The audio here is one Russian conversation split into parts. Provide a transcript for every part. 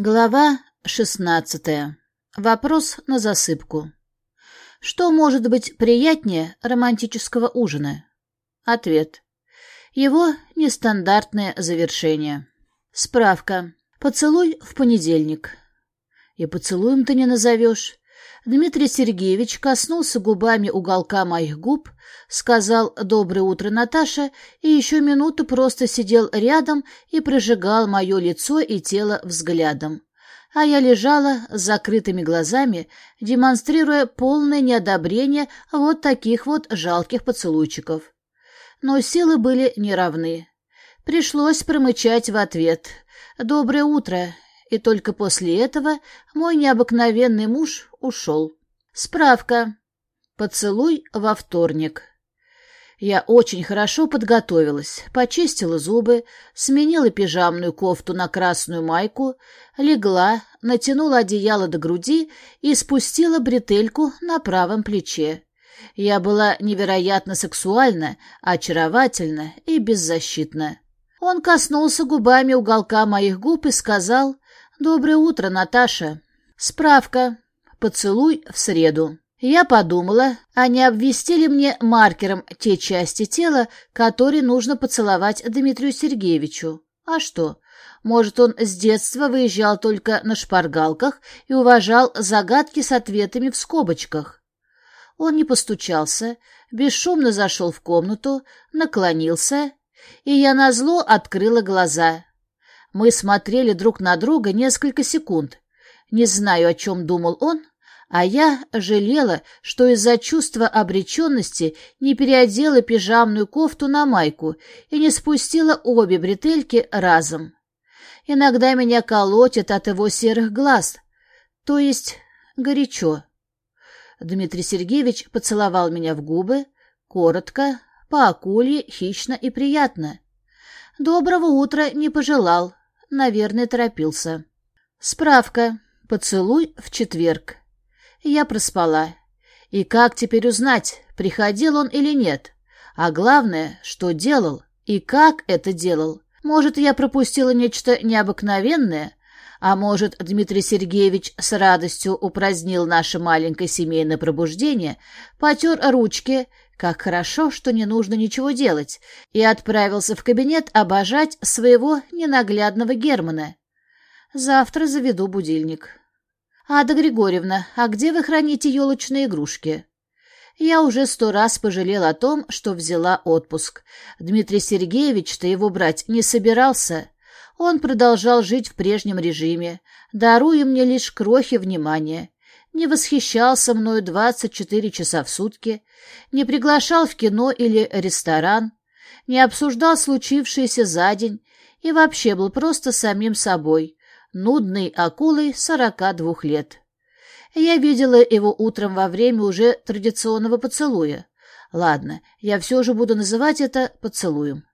Глава шестнадцатая. Вопрос на засыпку. Что может быть приятнее романтического ужина? Ответ. Его нестандартное завершение. Справка. Поцелуй в понедельник. И поцелуем ты не назовешь. Дмитрий Сергеевич коснулся губами уголка моих губ, сказал «Доброе утро, Наташа» и еще минуту просто сидел рядом и прожигал мое лицо и тело взглядом. А я лежала с закрытыми глазами, демонстрируя полное неодобрение вот таких вот жалких поцелуйчиков. Но силы были неравны. Пришлось промычать в ответ «Доброе утро» и только после этого мой необыкновенный муж ушел. Справка. Поцелуй во вторник. Я очень хорошо подготовилась, почистила зубы, сменила пижамную кофту на красную майку, легла, натянула одеяло до груди и спустила бретельку на правом плече. Я была невероятно сексуальна, очаровательна и беззащитна. Он коснулся губами уголка моих губ и сказал «Доброе утро, Наташа». Справка. Поцелуй в среду. Я подумала, а не обвести мне маркером те части тела, которые нужно поцеловать Дмитрию Сергеевичу? А что? Может, он с детства выезжал только на шпаргалках и уважал загадки с ответами в скобочках? Он не постучался, бесшумно зашел в комнату, наклонился, и я назло открыла глаза. Мы смотрели друг на друга несколько секунд. Не знаю, о чем думал он, а я жалела, что из-за чувства обреченности не переодела пижамную кофту на майку и не спустила обе бретельки разом. Иногда меня колотит от его серых глаз, то есть горячо. Дмитрий Сергеевич поцеловал меня в губы, коротко, по акулье, хищно и приятно. Доброго утра не пожелал, Наверное, торопился. Справка. Поцелуй в четверг. Я проспала. И как теперь узнать, приходил он или нет? А главное, что делал и как это делал? Может, я пропустила нечто необыкновенное? А может, Дмитрий Сергеевич с радостью упразднил наше маленькое семейное пробуждение, потер ручки как хорошо, что не нужно ничего делать, и отправился в кабинет обожать своего ненаглядного Германа. Завтра заведу будильник. «Ада Григорьевна, а где вы храните елочные игрушки?» Я уже сто раз пожалел о том, что взяла отпуск. Дмитрий Сергеевич-то его брать не собирался. Он продолжал жить в прежнем режиме, даруя мне лишь крохи внимания не восхищался мною 24 часа в сутки, не приглашал в кино или ресторан, не обсуждал случившееся за день и вообще был просто самим собой, нудной акулой 42 лет. Я видела его утром во время уже традиционного поцелуя. Ладно, я все же буду называть это поцелуем.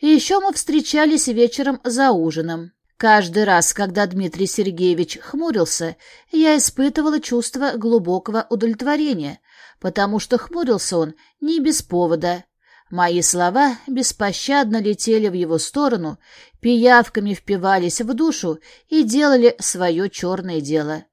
И еще мы встречались вечером за ужином. Каждый раз, когда Дмитрий Сергеевич хмурился, я испытывала чувство глубокого удовлетворения, потому что хмурился он не без повода. Мои слова беспощадно летели в его сторону, пиявками впивались в душу и делали свое черное дело.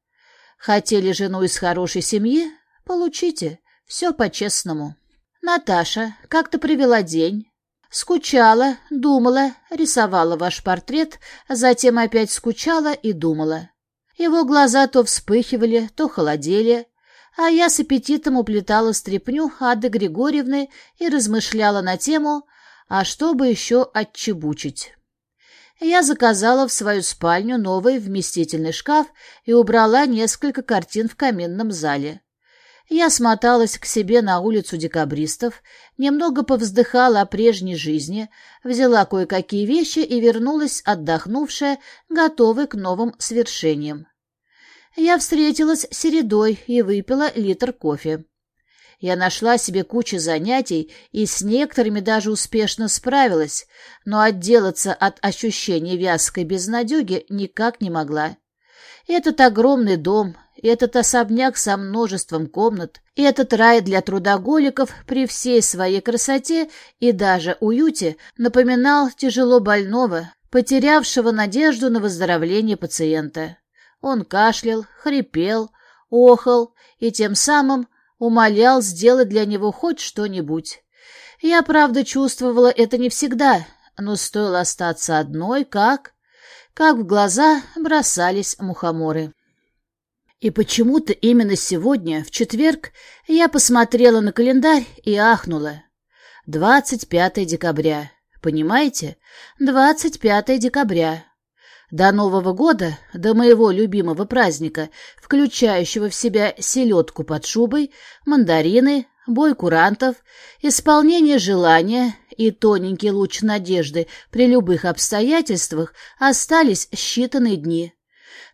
Хотели жену из хорошей семьи? Получите. Все по-честному. Наташа, как ты провела день? Скучала, думала, рисовала ваш портрет, затем опять скучала и думала. Его глаза то вспыхивали, то холодели, а я с аппетитом уплетала стряпню Ады Григорьевны и размышляла на тему «А что бы еще отчебучить?». Я заказала в свою спальню новый вместительный шкаф и убрала несколько картин в каминном зале. Я смоталась к себе на улицу декабристов, немного повздыхала о прежней жизни, взяла кое-какие вещи и вернулась отдохнувшая, готовая к новым свершениям. Я встретилась с Середой и выпила литр кофе. Я нашла себе кучу занятий и с некоторыми даже успешно справилась, но отделаться от ощущения вязкой безнадеги никак не могла. Этот огромный дом, этот особняк со множеством комнат, этот рай для трудоголиков при всей своей красоте и даже уюте напоминал тяжело больного, потерявшего надежду на выздоровление пациента. Он кашлял, хрипел, охал и тем самым умолял сделать для него хоть что-нибудь. Я, правда, чувствовала это не всегда, но стоило остаться одной, как... как в глаза бросались мухоморы. И почему-то именно сегодня, в четверг, я посмотрела на календарь и ахнула. 25 декабря. Понимаете? 25 декабря. До Нового года, до моего любимого праздника, включающего в себя селедку под шубой, мандарины, бой курантов, исполнение желания и тоненький луч надежды при любых обстоятельствах, остались считанные дни.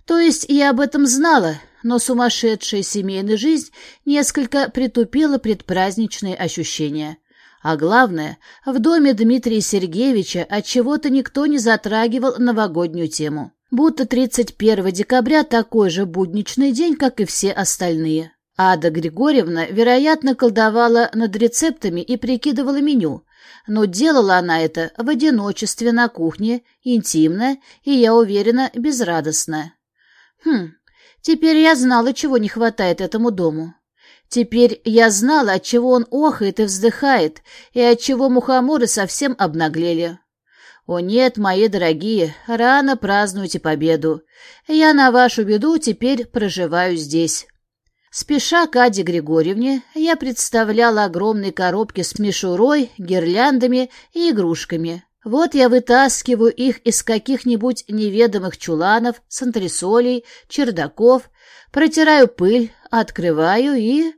То есть я об этом знала, но сумасшедшая семейная жизнь несколько притупила предпраздничные ощущения. А главное, в доме Дмитрия Сергеевича от чего то никто не затрагивал новогоднюю тему. Будто 31 декабря такой же будничный день, как и все остальные. Ада Григорьевна, вероятно, колдовала над рецептами и прикидывала меню, но делала она это в одиночестве на кухне, интимно и, я уверена, безрадостно. Хм, теперь я знала, чего не хватает этому дому. Теперь я знала, от чего он охает и вздыхает, и от чего мухоморы совсем обнаглели. О нет, мои дорогие, рано празднуйте победу. Я на вашу беду теперь проживаю здесь. Спеша к Аде Григорьевне, я представляла огромные коробки с мишурой, гирляндами и игрушками. Вот я вытаскиваю их из каких-нибудь неведомых чуланов, с антресолей, чердаков, протираю пыль, открываю и...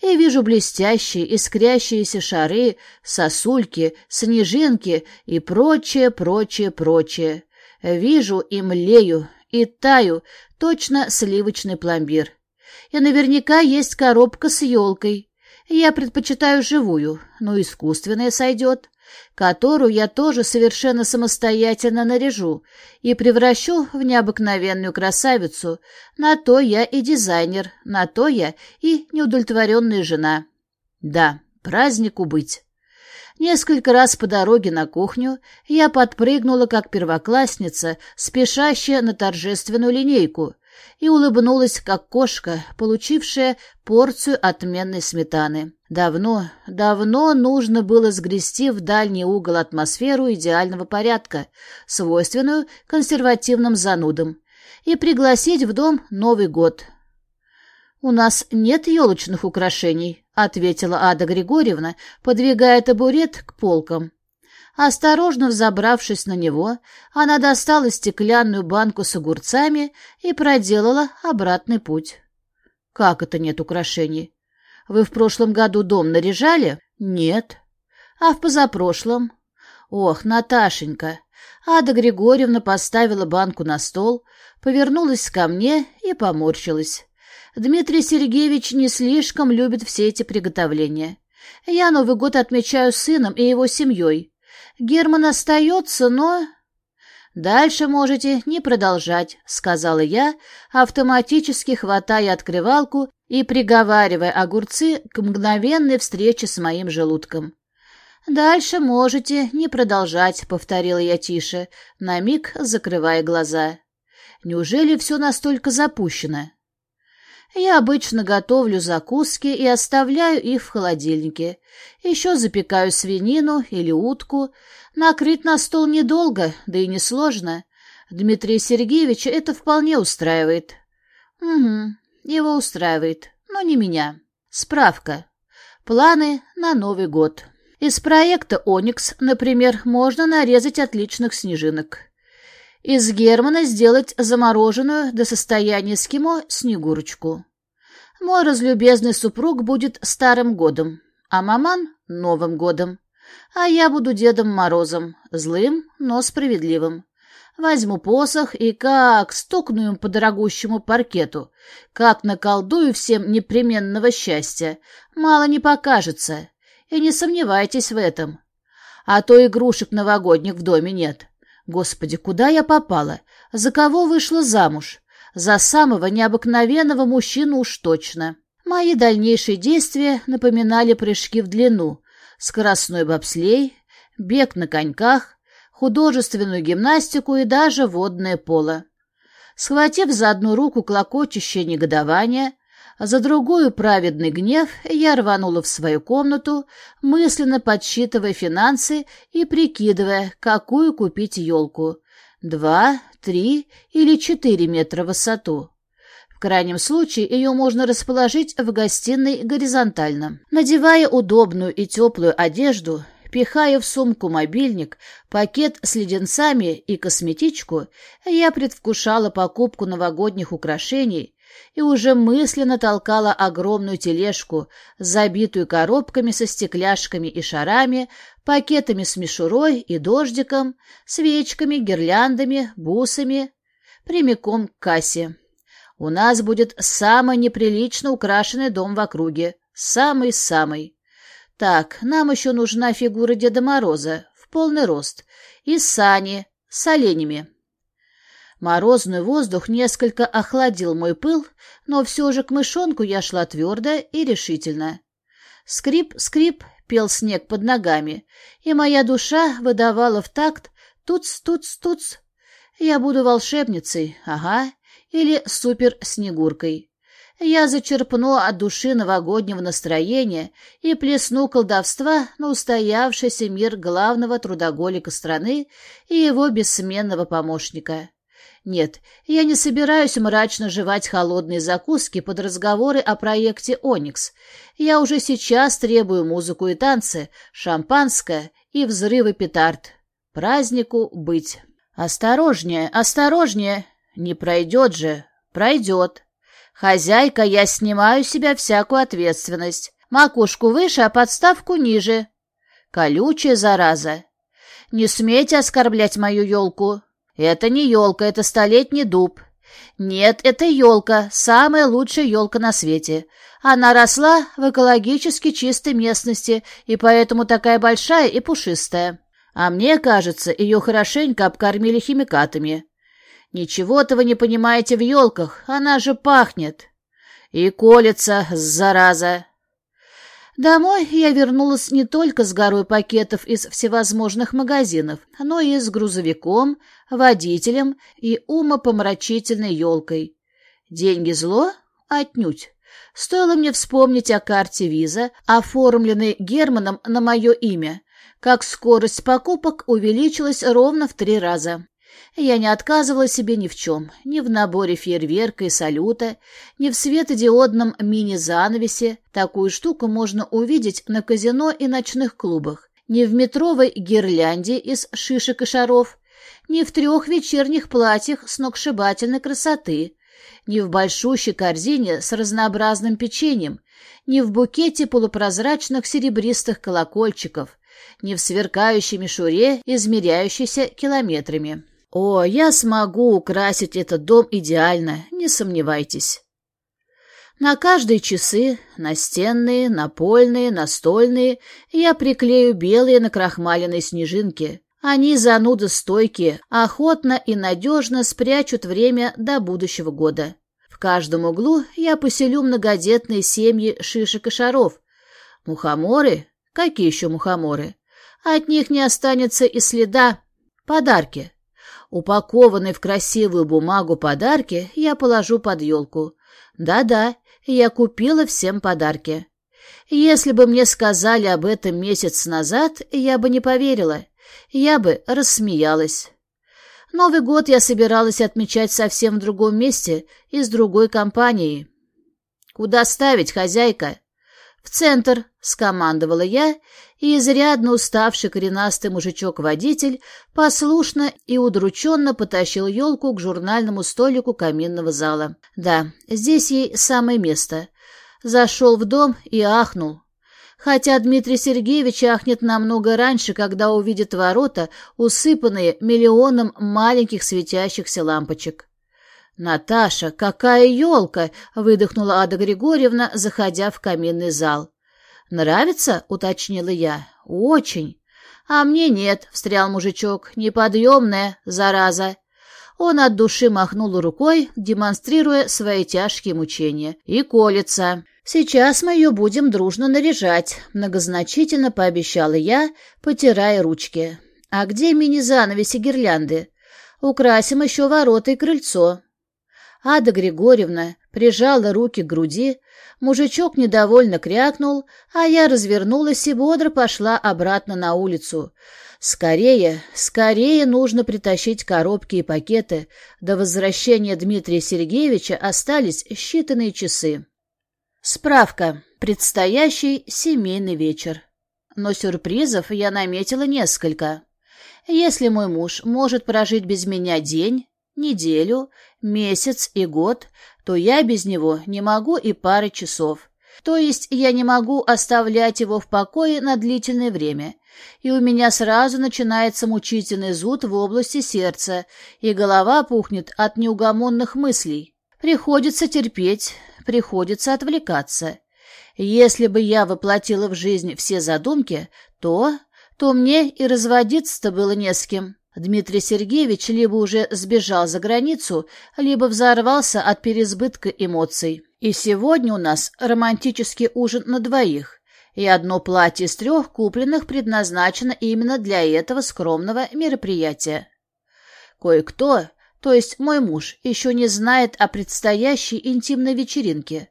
и вижу блестящие, искрящиеся шары, сосульки, снежинки и прочее, прочее, прочее. Вижу и млею, и таю, точно сливочный пломбир. И наверняка есть коробка с елкой. Я предпочитаю живую, но искусственная сойдет которую я тоже совершенно самостоятельно наряжу и превращу в необыкновенную красавицу. На то я и дизайнер, на то я и неудовлетворенная жена. Да, празднику быть. Несколько раз по дороге на кухню я подпрыгнула, как первоклассница, спешащая на торжественную линейку, и улыбнулась, как кошка, получившая порцию отменной сметаны. Давно, давно нужно было сгрести в дальний угол атмосферу идеального порядка, свойственную консервативным занудам, и пригласить в дом Новый год. «У нас нет елочных украшений», — ответила Ада Григорьевна, подвигая табурет к полкам. Осторожно взобравшись на него, она достала стеклянную банку с огурцами и проделала обратный путь. «Как это нет украшений? Вы в прошлом году дом наряжали?» «Нет». «А в позапрошлом?» «Ох, Наташенька!» Ада Григорьевна поставила банку на стол, повернулась ко мне и поморщилась. Дмитрий Сергеевич не слишком любит все эти приготовления. Я Новый год отмечаю с сыном и его семьей. Герман остается, но... «Дальше можете не продолжать», — сказала я, автоматически хватая открывалку и приговаривая огурцы к мгновенной встрече с моим желудком. «Дальше можете не продолжать», — повторила я тише, на миг закрывая глаза. «Неужели все настолько запущено?» Я обычно готовлю закуски и оставляю их в холодильнике. Еще запекаю свинину или утку. Накрыть на стол недолго, да и несложно. Дмитрия Сергеевича это вполне устраивает. Угу, его устраивает, но не меня. Справка. Планы на Новый год. Из проекта «Оникс», например, можно нарезать отличных снежинок. Из Германа сделать замороженную до состояния эскимо снегурочку. Мой разлюбезный супруг будет Старым годом, а маман — Новым годом. А я буду Дедом Морозом, злым, но справедливым. Возьму посох и как стукну им по дорогущему паркету, как наколдую всем непременного счастья, мало не покажется. И не сомневайтесь в этом. А то игрушек новогодних в доме нет. Господи, куда я попала? За кого вышла замуж? За самого необыкновенного мужчину уж точно. Мои дальнейшие действия напоминали прыжки в длину, скоростной бобслей, бег на коньках, художественную гимнастику и даже водное поло. Схватив за одну руку клокочущее негодование, за другую праведный гнев, я рванула в свою комнату, мысленно подсчитывая финансы и прикидывая, какую купить елку. Два, три или четыре метра в высоту. В крайнем случае ее можно расположить в гостиной горизонтально. Надевая удобную и теплую одежду, Пихая в сумку мобильник, пакет с леденцами и косметичку, я предвкушала покупку новогодних украшений и уже мысленно толкала огромную тележку, забитую коробками со стекляшками и шарами, пакетами с мишурой и дождиком, свечками, гирляндами, бусами, прямиком к кассе. У нас будет самый неприлично украшенный дом в округе. Самый-самый. Так, нам еще нужна фигура Деда Мороза в полный рост и сани с оленями. Морозный воздух несколько охладил мой пыл, но все же к мышонку я шла твердо и решительно. Скрип-скрип пел снег под ногами, и моя душа выдавала в такт «туц-туц-туц». Я буду волшебницей, ага, или супер-снегуркой. Я зачерпну от души новогоднего настроения и плесну колдовства на устоявшийся мир главного трудоголика страны и его бессменного помощника. Нет, я не собираюсь мрачно жевать холодные закуски под разговоры о проекте «Оникс». Я уже сейчас требую музыку и танцы, шампанское и взрывы петард. Празднику быть. Осторожнее, осторожнее. Не пройдет же. Пройдет. «Хозяйка, я снимаю с себя всякую ответственность. Макушку выше, а подставку ниже. Колючая зараза. Не смейте оскорблять мою елку. Это не елка, это столетний дуб. Нет, это елка, самая лучшая елка на свете. Она росла в экологически чистой местности и поэтому такая большая и пушистая. А мне кажется, ее хорошенько обкормили химикатами. Ничего-то вы не понимаете в елках, она же пахнет. И колется, зараза. Домой я вернулась не только с горой пакетов из всевозможных магазинов, но и с грузовиком, водителем и умопомрачительной елкой. Деньги зло? Отнюдь. Стоило мне вспомнить о карте виза, оформленной Германом на мое имя, как скорость покупок увеличилась ровно в три раза. Я не отказывала себе ни в чем, ни в наборе фейерверка и салюта, ни в светодиодном мини-занавесе. Такую штуку можно увидеть на казино и ночных клубах, ни в метровой гирлянде из шишек и шаров, ни в трех вечерних платьях сногсшибательной красоты, ни в большущей корзине с разнообразным печеньем, ни в букете полупрозрачных серебристых колокольчиков, ни в сверкающей мишуре, измеряющейся километрами. О, я смогу украсить этот дом идеально, не сомневайтесь. На каждые часы, настенные, напольные, настольные, я приклею белые накрахмаленные снежинки. Они зануды стойкие, охотно и надежно спрячут время до будущего года. В каждом углу я поселю многодетные семьи шишек и шаров. Мухоморы? Какие еще мухоморы? От них не останется и следа. Подарки. Упакованные в красивую бумагу подарки я положу под елку. Да-да, я купила всем подарки. Если бы мне сказали об этом месяц назад, я бы не поверила. Я бы рассмеялась. Новый год я собиралась отмечать совсем в другом месте и с другой компанией. «Куда ставить, хозяйка?» «В центр», — скомандовала я, и изрядно уставший коренастый мужичок-водитель послушно и удрученно потащил елку к журнальному столику каминного зала. Да, здесь ей самое место. Зашел в дом и ахнул. Хотя Дмитрий Сергеевич ахнет намного раньше, когда увидит ворота, усыпанные миллионом маленьких светящихся лампочек. «Наташа, какая елка!» — выдохнула Ада Григорьевна, заходя в каминный зал. «Нравится?» — уточнила я. «Очень». «А мне нет», — встрял мужичок. «Неподъемная, зараза». Он от души махнул рукой, демонстрируя свои тяжкие мучения. «И колется». «Сейчас мы ее будем дружно наряжать», — многозначительно пообещала я, потирая ручки. А где мини-занавеси гирлянды? Украсим еще ворота и крыльцо. Ада Григорьевна прижала руки к груди, мужичок недовольно крякнул, а я развернулась и бодро пошла обратно на улицу. Скорее, скорее нужно притащить коробки и пакеты. До возвращения Дмитрия Сергеевича остались считанные часы. Справка. Предстоящий семейный вечер. Но сюрпризов я наметила несколько. Если мой муж может прожить без меня день, неделю, месяц и год, то я без него не могу и пары часов. То есть я не могу оставлять его в покое на длительное время, и у меня сразу начинается мучительный зуд в области сердца, и голова пухнет от неугомонных мыслей. Приходится терпеть, приходится отвлекаться. Если бы я воплотила в жизнь все задумки, то то мне и разводиться-то было не с кем. Дмитрий Сергеевич либо уже сбежал за границу, либо взорвался от переизбытка эмоций. И сегодня у нас романтический ужин на двоих, и одно платье из трех купленных предназначено именно для этого скромного мероприятия. Кое-кто, то есть мой муж, еще не знает о предстоящей интимной вечеринке,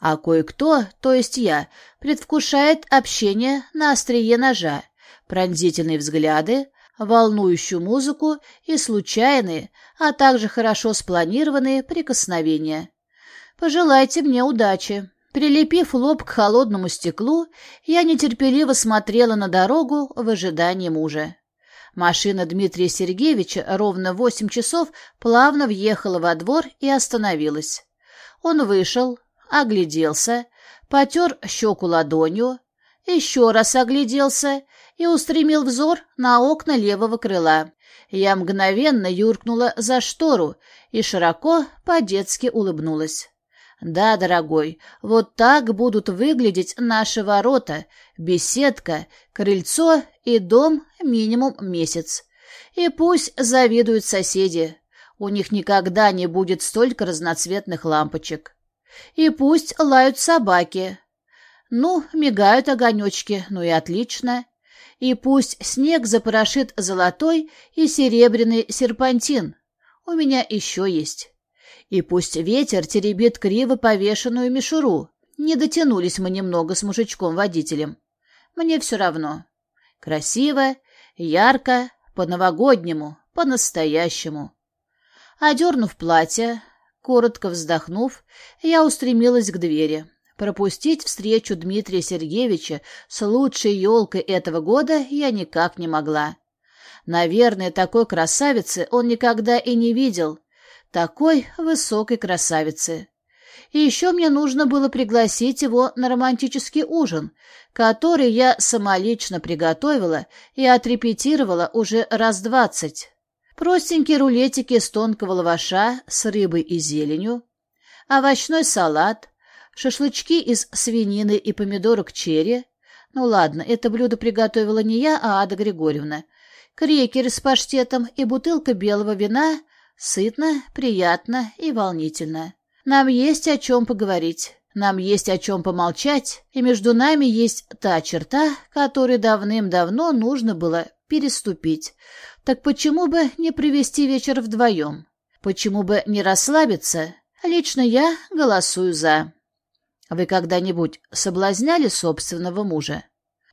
а кое-кто, то есть я, предвкушает общение на острие ножа, пронзительные взгляды, волнующую музыку и случайные, а также хорошо спланированные прикосновения. Пожелайте мне удачи. Прилепив лоб к холодному стеклу, я нетерпеливо смотрела на дорогу в ожидании мужа. Машина Дмитрия Сергеевича ровно в восемь часов плавно въехала во двор и остановилась. Он вышел, огляделся, потер щеку ладонью, еще раз огляделся и устремил взор на окна левого крыла. Я мгновенно юркнула за штору и широко по-детски улыбнулась. «Да, дорогой, вот так будут выглядеть наши ворота, беседка, крыльцо и дом минимум месяц. И пусть завидуют соседи, у них никогда не будет столько разноцветных лампочек. И пусть лают собаки. Ну, мигают огонечки, ну и отлично и пусть снег запорошит золотой и серебряный серпантин. У меня еще есть. И пусть ветер теребит криво повешенную мишуру. Не дотянулись мы немного с мужичком-водителем. Мне все равно. Красиво, ярко, по-новогоднему, по-настоящему. Одернув платье, коротко вздохнув, я устремилась к двери. Пропустить встречу Дмитрия Сергеевича с лучшей елкой этого года я никак не могла. Наверное, такой красавицы он никогда и не видел. Такой высокой красавицы. И еще мне нужно было пригласить его на романтический ужин, который я самолично приготовила и отрепетировала уже раз двадцать. Простенькие рулетики из тонкого лаваша с рыбой и зеленью, овощной салат, шашлычки из свинины и помидорок черри. Ну ладно, это блюдо приготовила не я, а Ада Григорьевна. Крекеры с паштетом и бутылка белого вина. Сытно, приятно и волнительно. Нам есть о чем поговорить. Нам есть о чем помолчать, и между нами есть та черта, которой давным-давно нужно было переступить. Так почему бы не провести вечер вдвоем? Почему бы не расслабиться? Лично я голосую «за». Вы когда-нибудь соблазняли собственного мужа?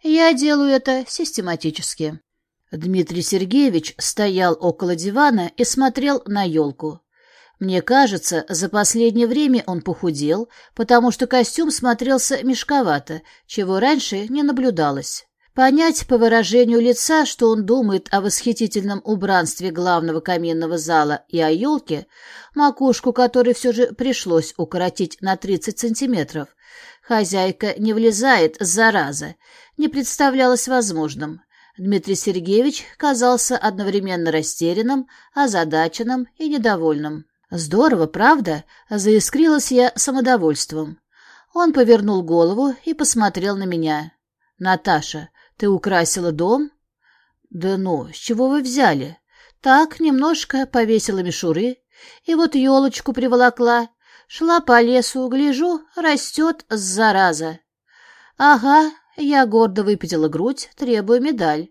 Я делаю это систематически. Дмитрий Сергеевич стоял около дивана и смотрел на елку. Мне кажется, за последнее время он похудел, потому что костюм смотрелся мешковато, чего раньше не наблюдалось. Понять по выражению лица, что он думает о восхитительном убранстве главного каминного зала и о елке, макушку которой все же пришлось укоротить на 30 сантиметров, хозяйка не влезает, зараза, не представлялось возможным. Дмитрий Сергеевич казался одновременно растерянным, озадаченным и недовольным. «Здорово, правда?» — заискрилась я самодовольством. Он повернул голову и посмотрел на меня. «Наташа, ты украсила дом? Да ну, с чего вы взяли? Так, немножко повесила мишуры, и вот елочку приволокла. Шла по лесу, гляжу, растет зараза. Ага, я гордо выпятила грудь, требуя медаль.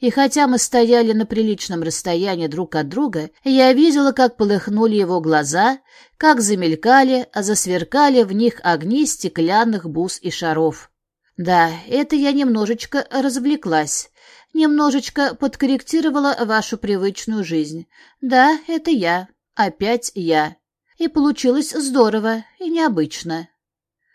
И хотя мы стояли на приличном расстоянии друг от друга, я видела, как полыхнули его глаза, как замелькали, а засверкали в них огни стеклянных бус и шаров. Да, это я немножечко развлеклась, немножечко подкорректировала вашу привычную жизнь. Да, это я, опять я. И получилось здорово и необычно.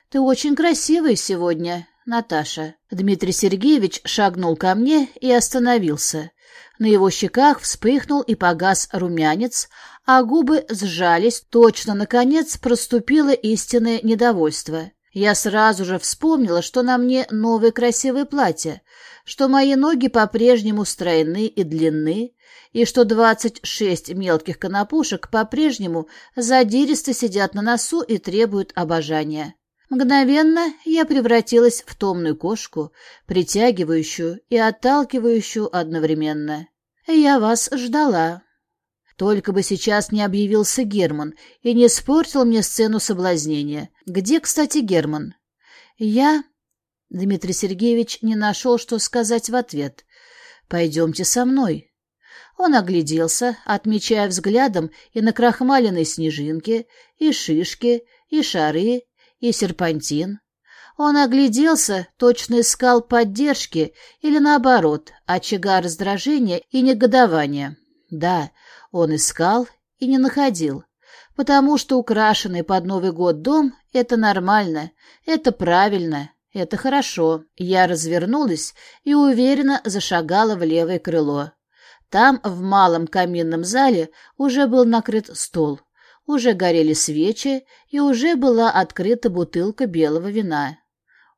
Ты очень красивая сегодня, Наташа. Дмитрий Сергеевич шагнул ко мне и остановился. На его щеках вспыхнул и погас румянец, а губы сжались, точно, наконец, проступило истинное недовольство. Я сразу же вспомнила, что на мне новое красивое платье, что мои ноги по-прежнему стройны и длинны, и что двадцать шесть мелких конопушек по-прежнему задиристо сидят на носу и требуют обожания. Мгновенно я превратилась в томную кошку, притягивающую и отталкивающую одновременно. Я вас ждала. Только бы сейчас не объявился Герман и не испортил мне сцену соблазнения. Где, кстати, Герман? Я... Дмитрий Сергеевич не нашел, что сказать в ответ. «Пойдемте со мной». Он огляделся, отмечая взглядом и накрахмаленные снежинки, и шишки, и шары, и серпантин. Он огляделся, точно искал поддержки или, наоборот, очага раздражения и негодования. Да, он искал и не находил, потому что украшенный под Новый год дом — это нормально, это правильно, это хорошо. Я развернулась и уверенно зашагала в левое крыло. Там, в малом каминном зале, уже был накрыт стол, уже горели свечи и уже была открыта бутылка белого вина.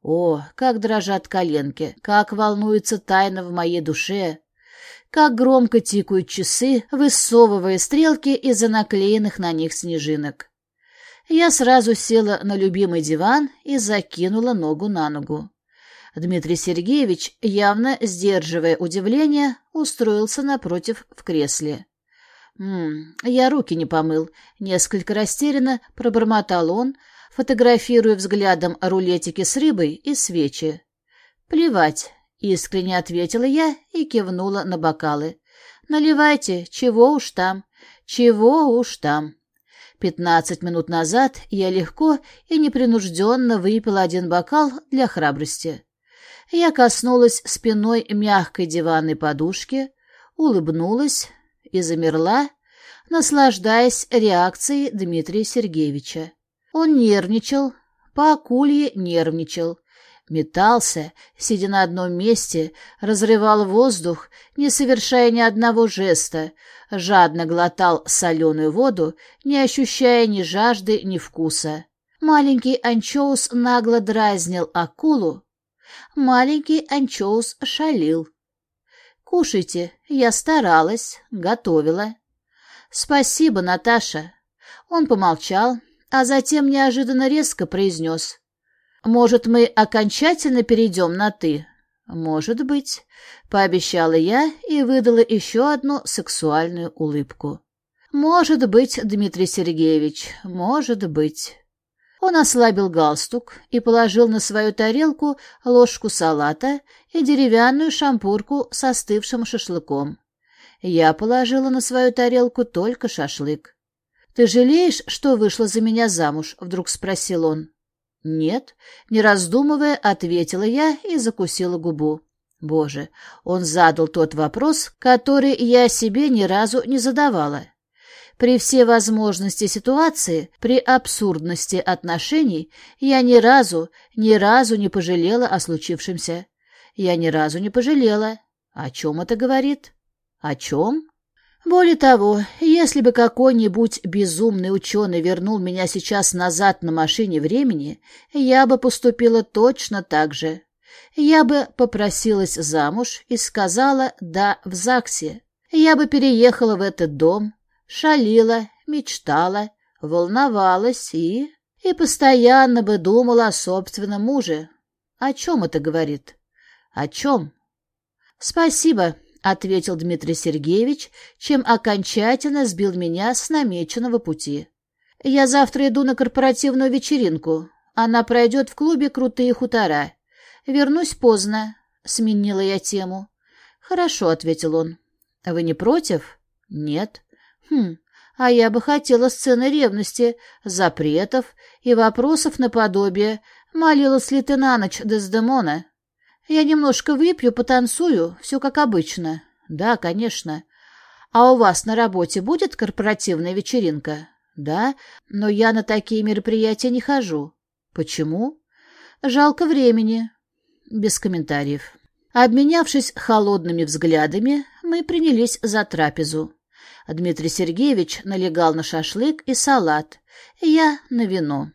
О, как дрожат коленки, как волнуется тайна в моей душе, как громко тикают часы, высовывая стрелки из-за наклеенных на них снежинок. Я сразу села на любимый диван и закинула ногу на ногу. Дмитрий Сергеевич, явно сдерживая удивление, устроился напротив в кресле. «М -м, «Я руки не помыл», — несколько растерянно пробормотал он, фотографируя взглядом рулетики с рыбой и свечи. «Плевать, Искренне ответила я и кивнула на бокалы. «Наливайте, чего уж там, чего уж там». Пятнадцать минут назад я легко и непринужденно выпила один бокал для храбрости. Я коснулась спиной мягкой диванной подушки, улыбнулась и замерла, наслаждаясь реакцией Дмитрия Сергеевича. Он нервничал, по акулье нервничал, Метался, сидя на одном месте, разрывал воздух, не совершая ни одного жеста, жадно глотал соленую воду, не ощущая ни жажды, ни вкуса. Маленький анчоус нагло дразнил акулу. Маленький анчоус шалил. «Кушайте, я старалась, готовила». «Спасибо, Наташа». Он помолчал, а затем неожиданно резко произнес. Может, мы окончательно перейдем на «ты»?» «Может быть», — пообещала я и выдала еще одну сексуальную улыбку. «Может быть, Дмитрий Сергеевич, может быть». Он ослабил галстук и положил на свою тарелку ложку салата и деревянную шампурку с остывшим шашлыком. Я положила на свою тарелку только шашлык. «Ты жалеешь, что вышла за меня замуж?» — вдруг спросил он. «Нет», — не раздумывая, ответила я и закусила губу. Боже, он задал тот вопрос, который я себе ни разу не задавала. При всей возможности ситуации, при абсурдности отношений, я ни разу, ни разу не пожалела о случившемся. Я ни разу не пожалела. О чем это говорит? О чем? Более того, если бы какой-нибудь безумный ученый вернул меня сейчас назад на машине времени, я бы поступила точно так же. Я бы попросилась замуж и сказала «да» в ЗАГСе. Я бы переехала в этот дом, шалила, мечтала, волновалась и... и постоянно бы думала о собственном муже. О чем это говорит? О чем? Спасибо, — ответил Дмитрий Сергеевич, чем окончательно сбил меня с намеченного пути. «Я завтра иду на корпоративную вечеринку. Она пройдет в клубе «Крутые хутора». Вернусь поздно», — сменила я тему. «Хорошо», — ответил он. «Вы не против?» «Нет». «Хм, а я бы хотела сцены ревности, запретов и вопросов наподобие, молилась ли ты на ночь Дездемона. Я немножко выпью, потанцую, все как обычно. Да, конечно. А у вас на работе будет корпоративная вечеринка? Да, но я на такие мероприятия не хожу. Почему? Жалко времени. Без комментариев. Обменявшись холодными взглядами, мы принялись за трапезу. Дмитрий Сергеевич налегал на шашлык и салат, я на вино.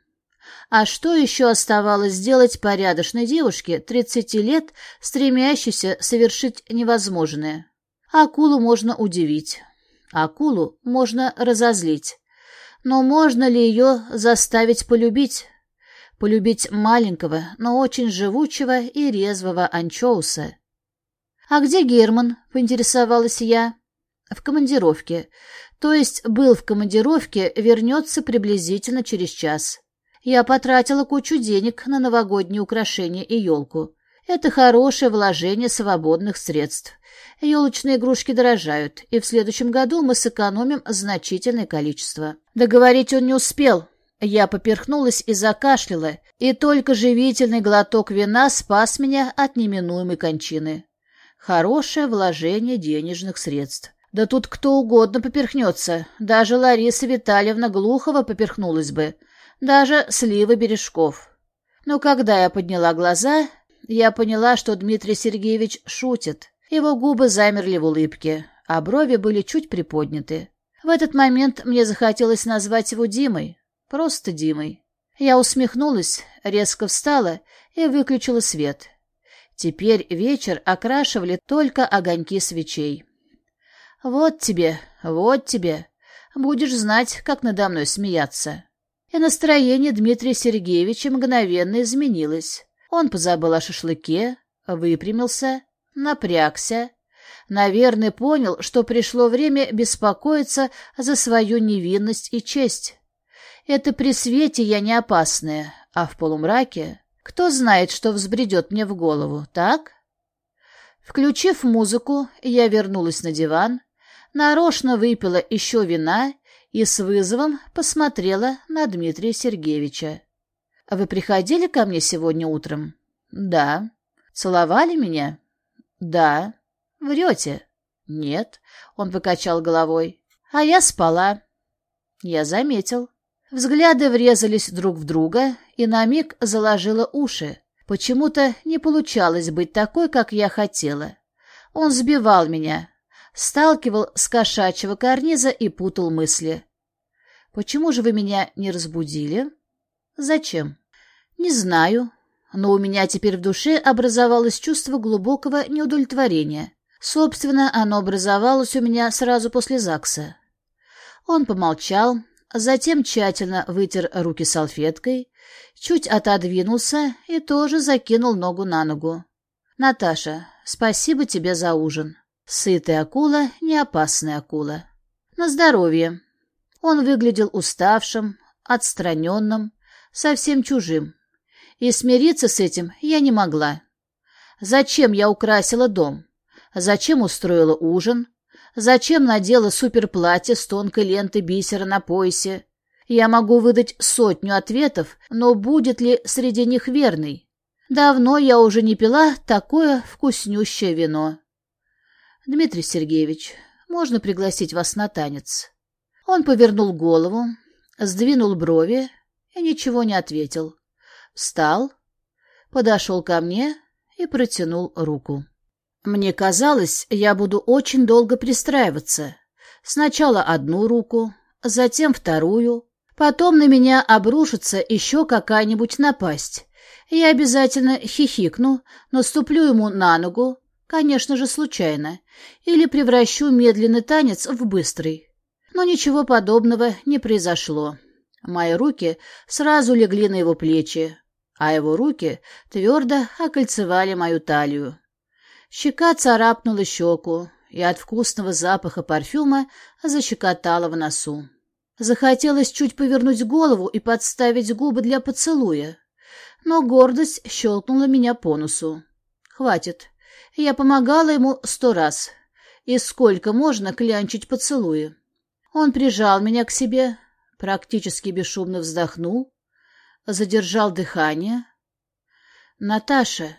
А что еще оставалось сделать порядочной девушке, 30 лет, стремящейся совершить невозможное? Акулу можно удивить, акулу можно разозлить. Но можно ли ее заставить полюбить? Полюбить маленького, но очень живучего и резвого анчоуса. «А где Герман?» — поинтересовалась я. В командировке. То есть был в командировке, вернется приблизительно через час. Я потратила кучу денег на новогодние украшения и елку. Это хорошее вложение свободных средств. Елочные игрушки дорожают, и в следующем году мы сэкономим значительное количество. Договорить он не успел. Я поперхнулась и закашляла, и только живительный глоток вина спас меня от неминуемой кончины. Хорошее вложение денежных средств. Да тут кто угодно поперхнется. Даже Лариса Витальевна Глухова поперхнулась бы. Даже Слива Бережков. Но когда я подняла глаза, я поняла, что Дмитрий Сергеевич шутит. Его губы замерли в улыбке, а брови были чуть приподняты. В этот момент мне захотелось назвать его Димой. Просто Димой. Я усмехнулась, резко встала и выключила свет. Теперь вечер окрашивали только огоньки свечей. Вот тебе, вот тебе. Будешь знать, как надо мной смеяться. И настроение Дмитрия Сергеевича мгновенно изменилось. Он позабыл о шашлыке, выпрямился, напрягся. Наверное, понял, что пришло время беспокоиться за свою невинность и честь. Это при свете я не опасная, а в полумраке... Кто знает, что взбредет мне в голову, так? Включив музыку, я вернулась на диван, нарочно выпила еще вина и с вызовом посмотрела на Дмитрия Сергеевича. «А «Вы приходили ко мне сегодня утром?» «Да». «Целовали меня?» «Да». «Врете?» «Нет», — он покачал головой. «А я спала». Я заметил. Взгляды врезались друг в друга, и на миг заложила уши. Почему-то не получалось быть такой, как я хотела. Он сбивал меня, сталкивал с кошачьего карниза и путал мысли. «Почему же вы меня не разбудили?» «Зачем?» «Не знаю, но у меня теперь в душе образовалось чувство глубокого неудовлетворения. Собственно, оно образовалось у меня сразу после ЗАГСа». Он помолчал, затем тщательно вытер руки салфеткой, чуть отодвинулся и тоже закинул ногу на ногу. «Наташа, спасибо тебе за ужин». Сытая акула, не опасная акула. На здоровье. Он выглядел уставшим, отстраненным, совсем чужим. И смириться с этим я не могла. Зачем я украсила дом? Зачем устроила ужин? Зачем надела суперплатье с тонкой лентой бисера на поясе? Я могу выдать сотню ответов, но будет ли среди них верный? Давно я уже не пила такое вкуснющее вино. «Дмитрий Сергеевич, можно пригласить вас на танец?» Он повернул голову, сдвинул брови и ничего не ответил. Встал, подошел ко мне и протянул руку. Мне казалось, я буду очень долго пристраиваться. Сначала одну руку, затем вторую, потом на меня обрушится еще какая-нибудь напасть. Я обязательно хихикну, наступлю ему на ногу, Конечно же, случайно. Или превращу медленный танец в быстрый. Но ничего подобного не произошло. Мои руки сразу легли на его плечи, а его руки твердо окольцевали мою талию. Щека царапнула щеку, и от вкусного запаха парфюма защекотала в носу. Захотелось чуть повернуть голову и подставить губы для поцелуя, но гордость щелкнула меня по носу. «Хватит. Я помогала ему сто раз. И сколько можно клянчить поцелуи. Он прижал меня к себе, практически бесшумно вздохнул, задержал дыхание. «Наташа!»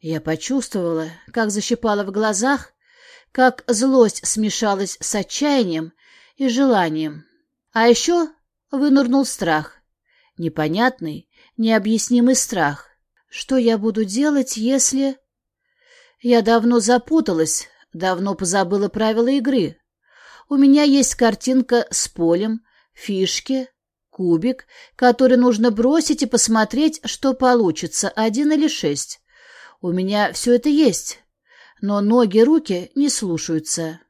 Я почувствовала, как защипала в глазах, как злость смешалась с отчаянием и желанием. А еще вынырнул страх. Непонятный, необъяснимый страх. Что я буду делать, если... Я давно запуталась, давно позабыла правила игры. У меня есть картинка с полем, фишки, кубик, который нужно бросить и посмотреть, что получится, один или шесть. У меня все это есть, но ноги руки не слушаются.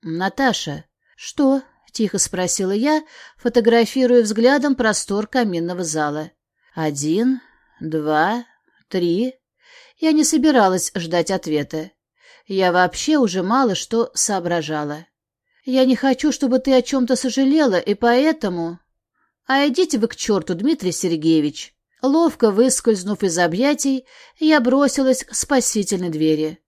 «Наташа». «Что?» — тихо спросила я, фотографируя взглядом простор каминного зала. «Один, два, три». Я не собиралась ждать ответа. Я вообще уже мало что соображала. Я не хочу, чтобы ты о чем-то сожалела, и поэтому... А идите вы к черту, Дмитрий Сергеевич. Ловко выскользнув из объятий, я бросилась к спасительной двери.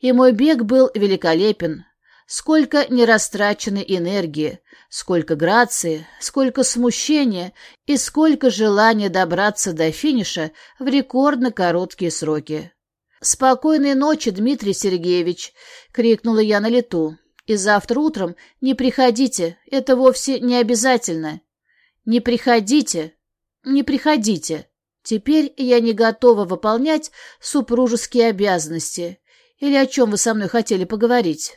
И мой бег был великолепен. Сколько нерастраченной энергии, сколько грации, сколько смущения и сколько желания добраться до финиша в рекордно короткие сроки. «Спокойной ночи, Дмитрий Сергеевич!» — крикнула я на лету. И завтра утром не приходите, это вовсе не обязательно. Не приходите, не приходите. Теперь я не готова выполнять супружеские обязанности. Или о чем вы со мной хотели поговорить?